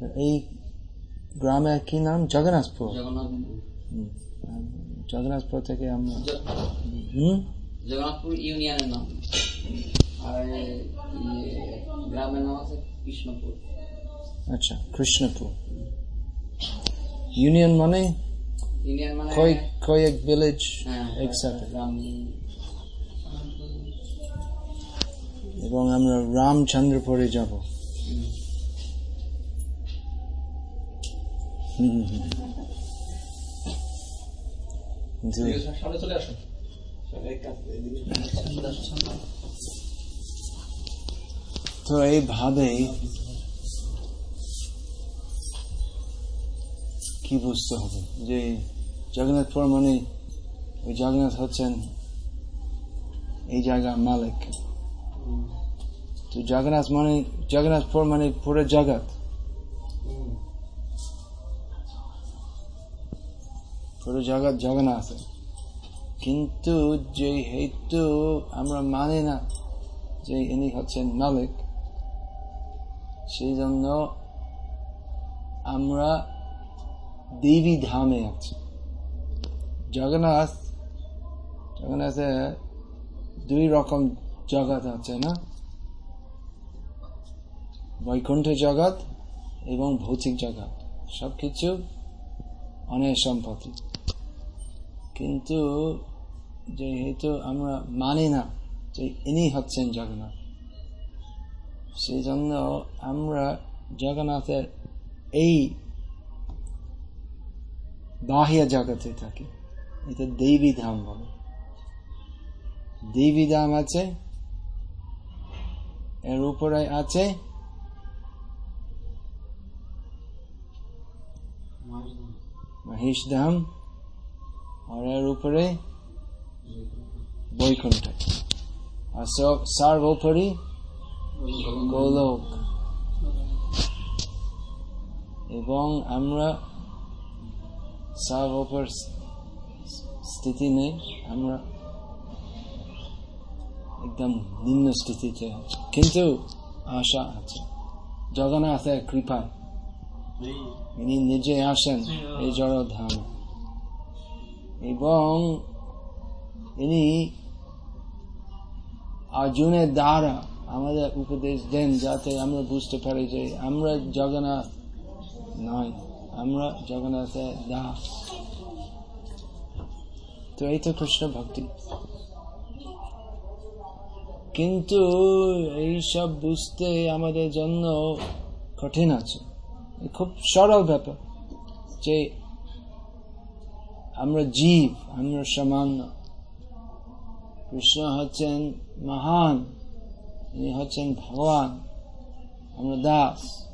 এই গ্রামের কি নাম? জগন্নাথপুর। জগন্নাথপুর। থেকে আমরা জগন্নাথপুর ইউনিয়নের নাম। আর ইয়ে, গ্রামের নাম আছে কৃষ্ণপুর। আচ্ছা কৃষ্ণপুর। ইউনিয়ন মানে? মানে কয়েক ভিলেজ একসাথে এবং আমরা রামচন্দ্রপুরে যাব। চলে আসুন তো এইভাবে কি বুঝতে হবে? যে জগন্নাথপুর মানে ওই জগন্নাথ হচ্ছেন এই জায়গা মালিক। তো জগন্নাথ মানে জগন্নাথপুর মানে পুরো জগৎ। পুরো জগৎ জগন্নাথ। কিন্তু যে হেতু আমরা মানি না, যে ইনি হচ্ছেন মালিক সেই জন্য আমরা দেবী ধামে আছি। জগন্নাথ জগন্নাথে দুই রকম জগৎ আছে না? বৈকুণ্ঠ জগৎ এবং ভৌতিক জগৎ। সবকিছু অনেক সম্পত্তি। কিন্তু যেহেতু আমরা মানি না যে ইনি হচ্ছেন জগন্নাথ সেই জন্য আমরা জগন্নাথের এই বাহ্য জগতে থাকি। এটা দেবী ধাম বলে। দেবী ধাম আছে, এর উপরে আছে মহেশ ধাম। আর উপরে বৈকুণ্ঠ আর সর্বোপরি গোলক। এবং আমরা সর্বোপর স্থিতি নেই আমরা একদম নিম্ন স্থিতিতে। আছি কিন্তু আশা আছে। জগন্নাথের কৃপায় ইনি নিজে আসেন এই জড় ধাম এবং ইনি অর্জুনের দ্বারা আমাদের উপদেশ দেন যাতে আমরা বুঝতে পারি যে আমরা জগন্নাথ নয়, আমরা জগন্নাথের দাস তো এই তো কৃষ্ণ ভক্তি। কিন্তু এইসব বুঝতে আমাদের জন্য কঠিন আছে। খুব সরল ব্যাপার যে আমরা জীব, আমরা সামান্য। কৃষ্ণ হচ্ছেন মহান ইনি হচ্ছেন ভগবান, আমরা দাস।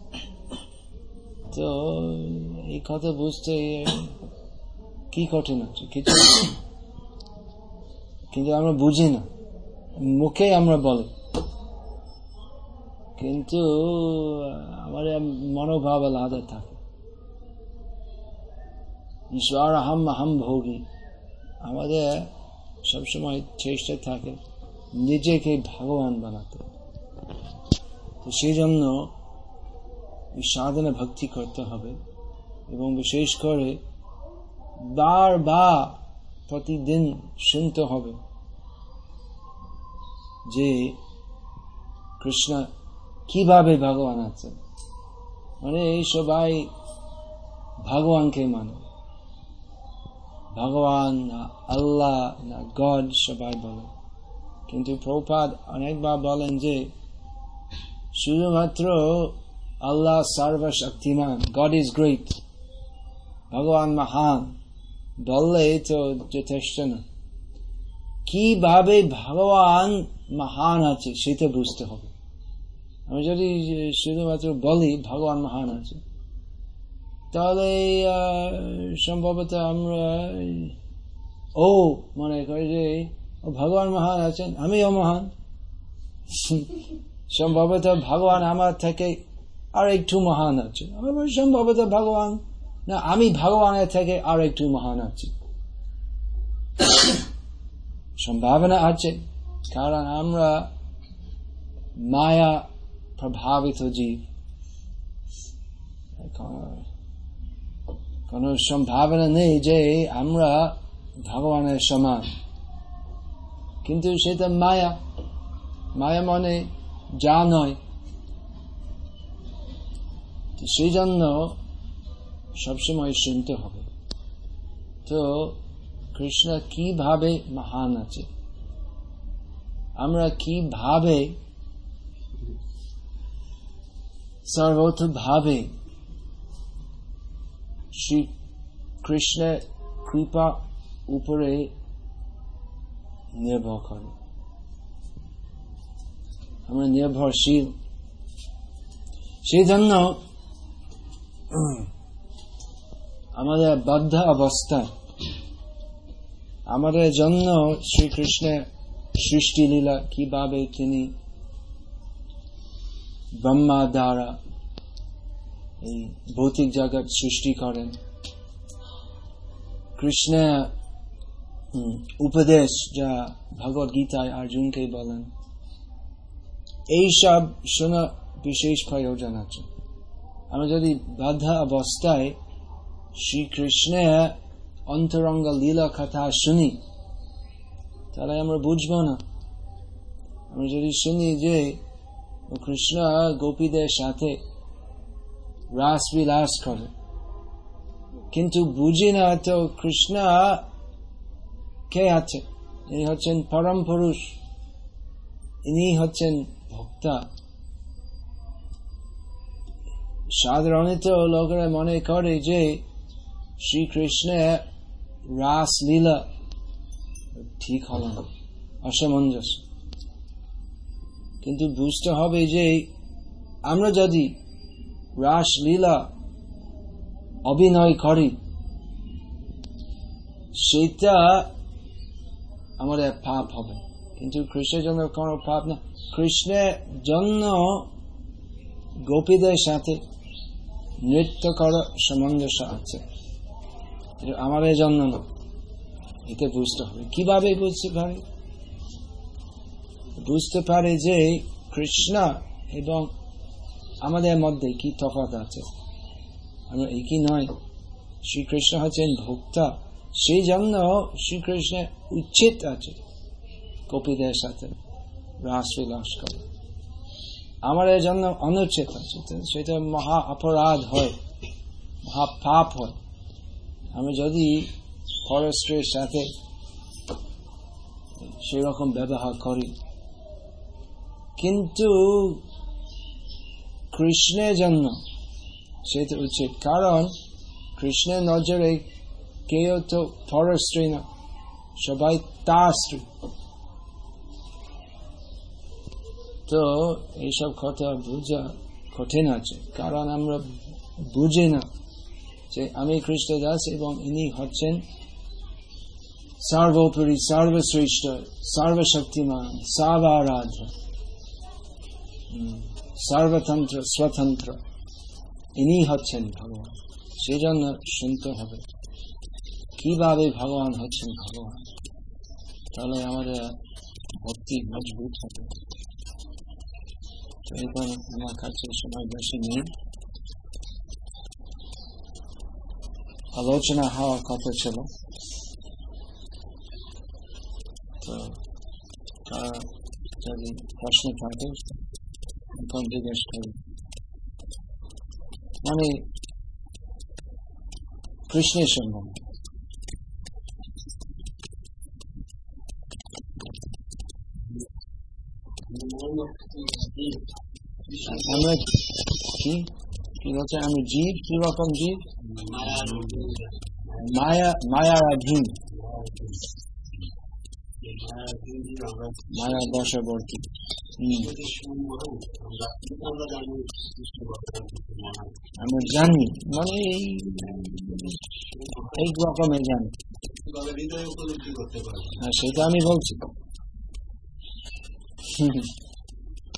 তো এই কথা বুঝতে কি কঠিন হচ্ছে কিছু কিন্তু আমরা বুঝি না। মুখে আমরা বলি। কিন্তু আমাদের মনোভাব আলাদা থাকে। ঈশ্বর আহম আহম ভোগী। আমাদের সবসময় চেষ্টা থাকে নিজেকে ভগবান বানাতে। তো সেই জন্য সাধনা ভক্তি করতে হবে এবং বিশেষ করে বারবার প্রতিদিন শুনতে হবে যে কৃষ্ণ কীভাবে ভগবান আছেন। মানে এই সবাই ভগবানকে মানে। ভগবান না আল্লাহ না গড সবাই বলে কিন্তু প্রপাদ অনেকবার বলেন যে শুধুমাত্র আল্লাহ সর্বশক্তিমান গড ইজ গ্রেট ভগবান মহান বললে তো যথেষ্ট না কীভাবে ভগবান মহান আছে সেটা বুঝতে হবে আমি যদি শুধুমাত্র বলি ভগবান মহান আছে তাহলে সম্ভবত আমরা, ও, মনে করি যে ভগবান মহান আছেন, আমিও মহান। সম্ভবত ভগবান আমার থেকে আর একটু মহান আছে সম্ভবত ভগবান না, আমি ভগবানের থেকে আর একটু মহান আছি। সম্ভাবনা আছে, কারণ আমরা মায়া প্রভাবিত জীব। কোন সম্ভাবনা নেই যে আমরা ভগবানের সমান। কিন্তু সেটা মায়া। মায়া মনে যা নয়। সেই জন্য সবসময় শুনতে হবে। তো কৃষ্ণ কীভাবে মহান আছে? আমরা কীভাবে সর্বতভাবে শ্রী কৃষ্ণের কৃপা উপরে নির্ভর করে আমরা নির্ভরশীল সেই জন্য আমাদের বদ্ধ অবস্থায় আমাদের জন্য শ্রীকৃষ্ণের সৃষ্টি লীলা কীভাবে তিনি ব্রহ্মা দ্বারা এই ভৌতিক জগৎ সৃষ্টি করেন। কৃষ্ণের উপদেশ যা ভগবত গীতায় অর্জুনকে বলেন। এইসব শোনা বিশেষ প্রয়োজন আছে। আমরা যদি বাধা অবস্থায় শ্রীকৃষ্ণের অন্তরঙ্গ লীলা কথা শুনি, তাহলে আমরা বুঝব না। আমরা যদি শুনি যে কৃষ্ণ গোপীদের সাথে রাস বিলাস করে কিন্তু বুঝি না তো কৃষ্ণ কে আছে ইনি হচ্ছেন পরম পুরুষ ইনি হচ্ছেন ভক্তা সাধারণত লোকেরা মনে করে যে শ্রীকৃষ্ণের রাসলীলা ঠিক হল না অসামঞ্জস্য কিন্তু বুঝতে হবে যে আমরা যদি রাসলীলা অভিনয় করি সেটা আমাদের পাপ হবে কিন্তু কৃষ্ণের জন্য কোন পাপ না কৃষ্ণের জন্য গোপীদের সাথে নৃত্য করার সামঞ্জস্য আছে আমাদের জন্য না এটা বুঝতে হবে কীভাবে বুঝতে পারে বুঝতে পারে যে কৃষ্ণ এবং আমাদের মধ্যে কি তফাত আছে? আমরা একই নয়। শ্রীকৃষ্ণ হচ্ছেন ভোক্তা। সেই জন্য শ্রীকৃষ্ণের উচিত আছে। কপিদের সাথে বিলাস করে। আমাদের জন্য অনুচ্ছেদ আছে। সেটা মহা অপরাধ হয়, মহা পাপ হয়। আমি যদি পরস্ত্রীর সাথে সেরকম ব্যবহার করি, কিন্তু কৃষ্ণের জন্য সেটা উচিত কারণ কৃষ্ণের নজরে কেউ তো পরস্ত্রী না সবাই তার স্ত্রী তো এইসব কথা বুঝা কঠিন আছে কারণ আমরা বুঝি না যে আমি খ্রিস্ট দাস এবং ইনি হচ্ছেন সর্বোপরি সর্বশ্রেষ্ঠ সর্বশক্তিমান সর্বারাধ্য সর্বতন্ত্র, স্বতন্ত্র। ইনি হচ্ছেন ভগবান। সেই জন্য শুনতে হবে, কীভাবে ভগবান হচ্ছেন ভগবান? তাহলে আমাদের ভক্তি মজবুত হবে। এখন আমার কাছে সময় বেশি নেই আলোচনা হওয়ার কথা ছিল। তো যদি প্রশ্ন থাকে করি মানে কৃষ্ণের সম্বন্ধে আমরা কি কি বলছে আমি জীব কি রকম জীব মায়া মায়াধীন মায়া বশবর্তী আমরা জানি। মানে এই এই রকমের জানি। সেটা আমি বলছি।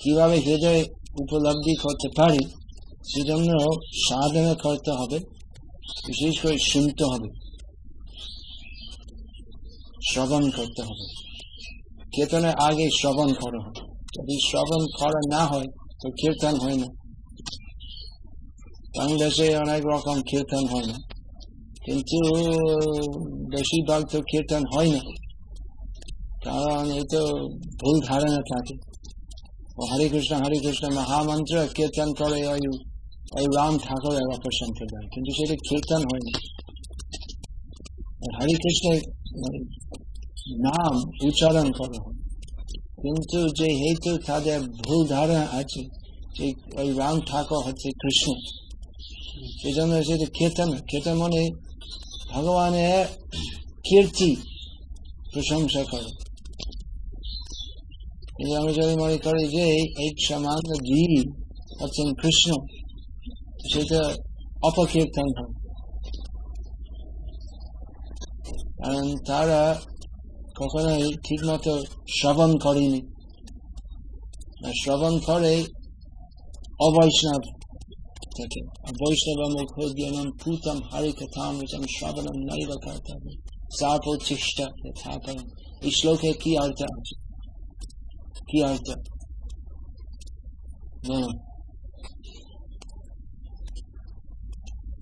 কীভাবে হৃদয় উপলব্ধি করতে পারি, সেজন্য সাধনা করতে হবে, বিশেষ করে শুনতে হবে, শ্রবণ করতে হবে। কীর্তনের আগে শ্রবণ করা। হয় যদি শ্রবণ করা না হয় তো কীর্তন হয় না বাংলাদেশে অনেক রকম কীর্তন হয় না কিন্তু বেশিরভাগ তো কীর্তন হয় না কারণ এই তো ভুল ধারণা থাকে ও হরে কৃষ্ণ হরে কৃষ্ণ মহামন্ত্র কীর্তন করে ওই ওই রাম ঠাকুরের অপর সম্প্রদায় কিন্তু সেটা কীর্তন হয় না হরে কৃষ্ণ নাম উচ্চারণ করা হয় কিন্তু যে হেতু তাদের ভুল ধারণা আছে, যে ওই রাম ঠাকুর হচ্ছে কৃষ্ণ। সেই জন্য সেটা কীর্তন কীর্তন মানে ভগবানের কীর্তি প্রশংসা করে। কিন্তু আমি যদি মনে করি যে এই সামান্য জীব হচ্ছেন কৃষ্ণ, সেটা অপকীর্তন হয়। কারণ তারা কখনোই ঠিক মতো শ্রবণ করেনি। শ্রবণ করে অবৈষ্ণব থেকে। বৈষ্ণব মুখ জ্ঞানম পুতম হরি কথাম শ্রবণম নৈব কর্তব্য সাপোচ্ছিষ্ট যথাপরম এই শ্লোকে কি অর্থ আছে? কি অর্থ?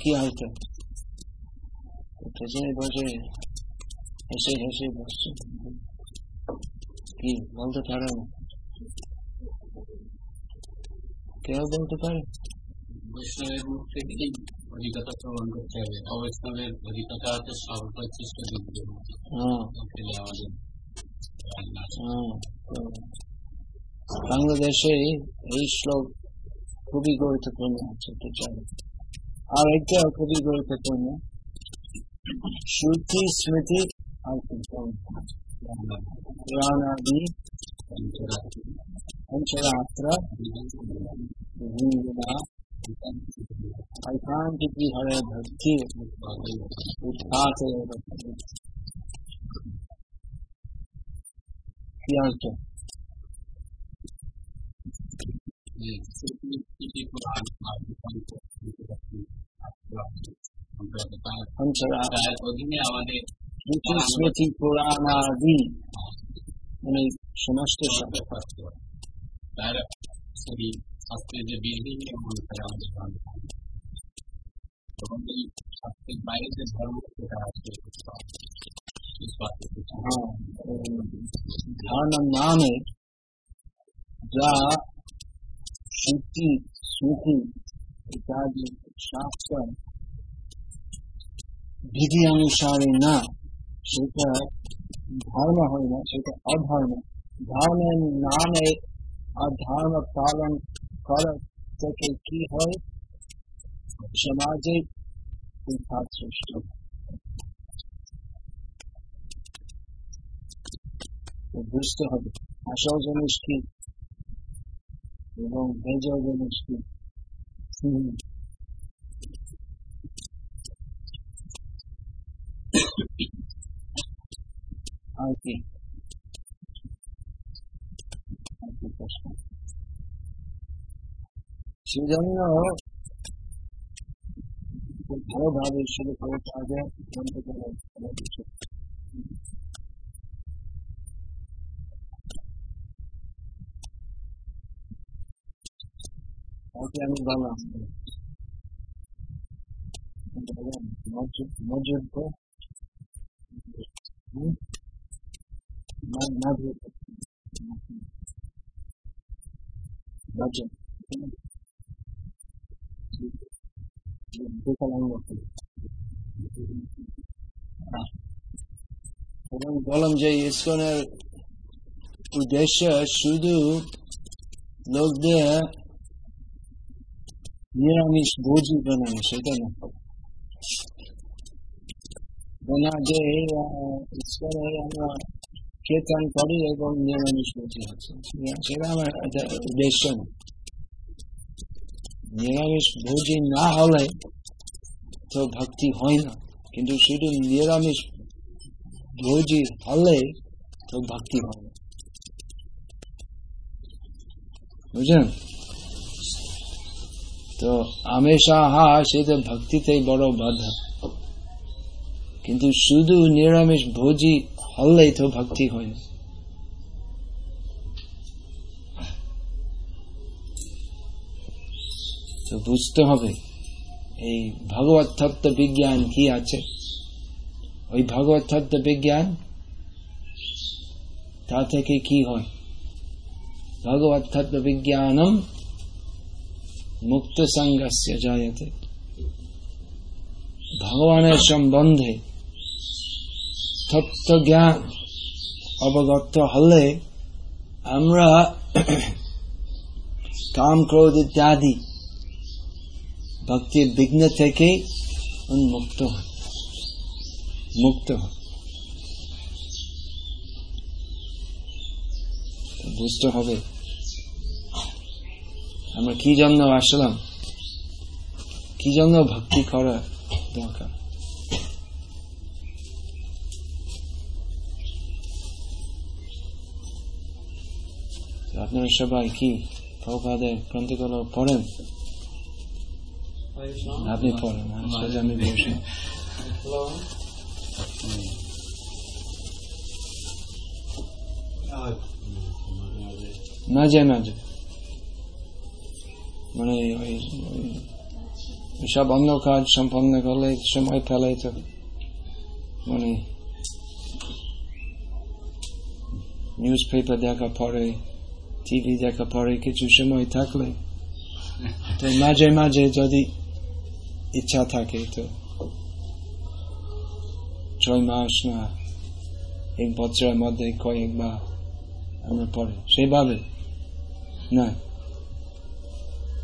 কি অর্থ? বসে হেসে হেসে বসছে। কি বলতে পারে না। কেউ বলতে পারে? বৈষ্ণবের মুখ থেকেই অধিকতা প্রমাণ করতে হবে? অবৈষ্ণবের অধিকতা হচ্ছে সর্বপ্রচেষ্ট দিব্য আমাদের বাংলাদেশে এই শ্লোক খুবই গুরুত্বপূর্ণ আছে আর একটা খুবই গুরুত্বপূর্ণ। শ্রুতি স্মৃতি uncontrolled thoughts. Prana-adi, Pancharatra, Vindana, Aikantikhi Hare Bhakti, Uttate Bhakti. Priyanka. Pancharatra. আমাদের স্মৃতি পুরাণাদি মানে সমস্ত শব্দ তার সেই শাস্ত্রের যে বিধি অনুসারে আমাদের ধর্ম এবং এই শাস্ত্রের বাইরে যে ধর্ম সেটা আছে ধর্ম নামে যা শ্রুতি স্মৃতি ইত্যাদি শাস্ত্র বিধি অনুসারে না সেটা ধর্ম হয় না সেটা অধর্ম ধর্মের নামে অধর্ম পালন করা থেকে কি হয় সমাজে উৎপাদ সৃষ্টি বুঝতে হবে আসল জিনিস কি এবং ভেজল জিনিস কি আর কি প্রশ্ন সেজন্য খুব ভালোভাবে শুরু করে আগে জানতে পারে কিছু তাকে আমি বললাম মজুদ তো মজুদ budget. এবং বললাম যে ইস্কনের উদ্দেশ্য শুধু লোকদের নিরামিষ ভোজি বানানো সেটা না না যে ইস্কনে আমরা কীর্তন করি এবং নিরামিষ ভোজি আছে সেটা আমার উদ্দেশ্য না নিরামিষ ভোজি না হলে তো ভক্তি হয় না কিন্তু শুধু নিরামিষ ভোজি হলে তো ভক্তি হয় না বুঝলেন তো আমেশা হা সেটা ভক্তিতেই বড় বাধা কিন্তু শুধু নিরামিষ ভোজি তো ভক্তি হয় না তো বুঝতে হবে, এই ভগবত বিজ্ঞান কি আছে? ওই ভগবত বিজ্ঞান, তা থেকে কি হয়? ভগবত তত্ত্ব বিজ্ঞানম মুক্ত সঙ্গস্য জায়তে। ভগবানের সম্বন্ধে তত্ত্ব জ্ঞান অবগত হলে আমরা কাম ক্রোধ ইত্যাদি ভক্তির বিঘ্ন থেকে উন্মুক্ত মুক্ত বুঝতে হবে। আমরা কি জন্য আসলাম? কি জন্য ভক্তি করা দরকার? আপনারা সবাই কি প্রভাদের গ্রন্থগুলো পড়েন? আপনি পড়েন আমি বসে। মানে সব অন্য কাজ সম্পন্ন করলে সময় পেলে তো। মানে নিউজ পেপার দেখা পরে টিভি দেখা পরে কিছু সময় থাকলে তো মাঝে মাঝে যদি ইচ্ছা থাকে তো ছয় মাস না এক বছরের মধ্যে কয়েকবার আমরা পড়ে সেভাবে না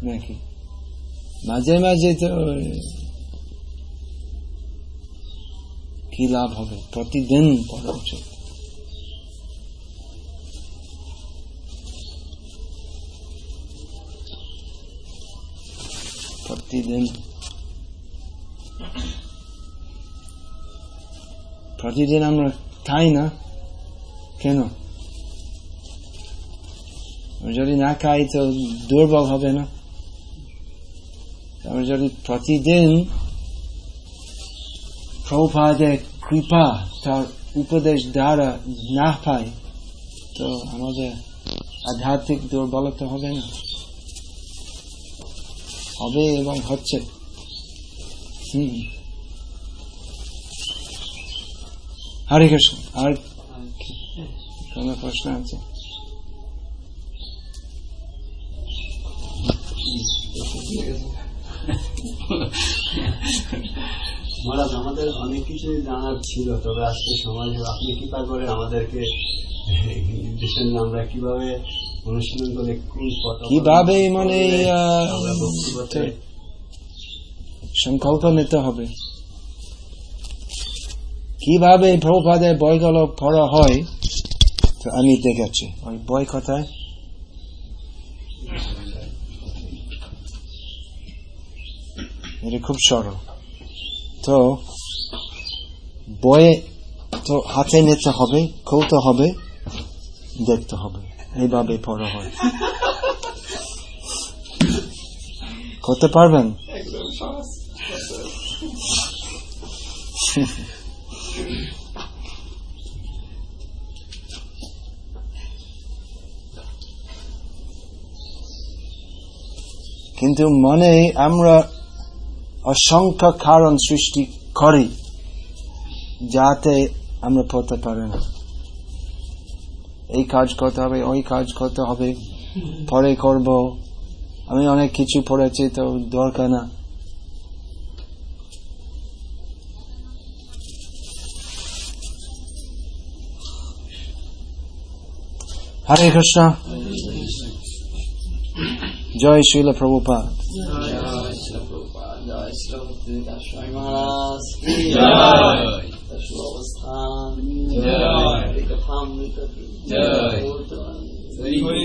নাকি মাঝে মাঝে তো কি লাভ হবে প্রতিদিন পড়া উচিত প্রতিদিন প্রতিদিন আমরা খাই না কেন যদি না খাই তো দুর্বল হবে না আমরা যদি প্রতিদিন প্রভাদের কৃপা তার উপদেশ দ্বারা না পাই তো আমাদের আধ্যাত্মিক দুর্বলতা হবে না হবে এবং হচ্ছে হম হরে কৃষ্ণ আর কোন প্রশ্ন আছে আমাদের অনেক কিছু জানার ছিল, তবে আজকে সময় আপনি কৃপা করে আমাদেরকে আমরা কীভাবে কীভাবে মানে সংকল্প নিতে হবে? কীভাবে প্রভাদের বইগুলো পড়া হয়, তো আমি দেখেছি। ওই বই কথায়? এটা খুব সরল। তো বয়ে তো হাতে নিতে হবে, খুলতে হবে, দেখতে হবে। এইভাবে পড়া হয়। করতে পারবেন? কিন্তু মনে আমরা অসংখ্য কারণ সৃষ্টি করি, যাতে আমরা পড়তে পারি না। এই কাজ করতে হবে ওই কাজ করতে হবে পরে করব। আমি অনেক কিছু পড়েছি তো দরকার না। হরে কৃষ্ণ। জয় শিল প্রভুপাদ। জয় শ্রী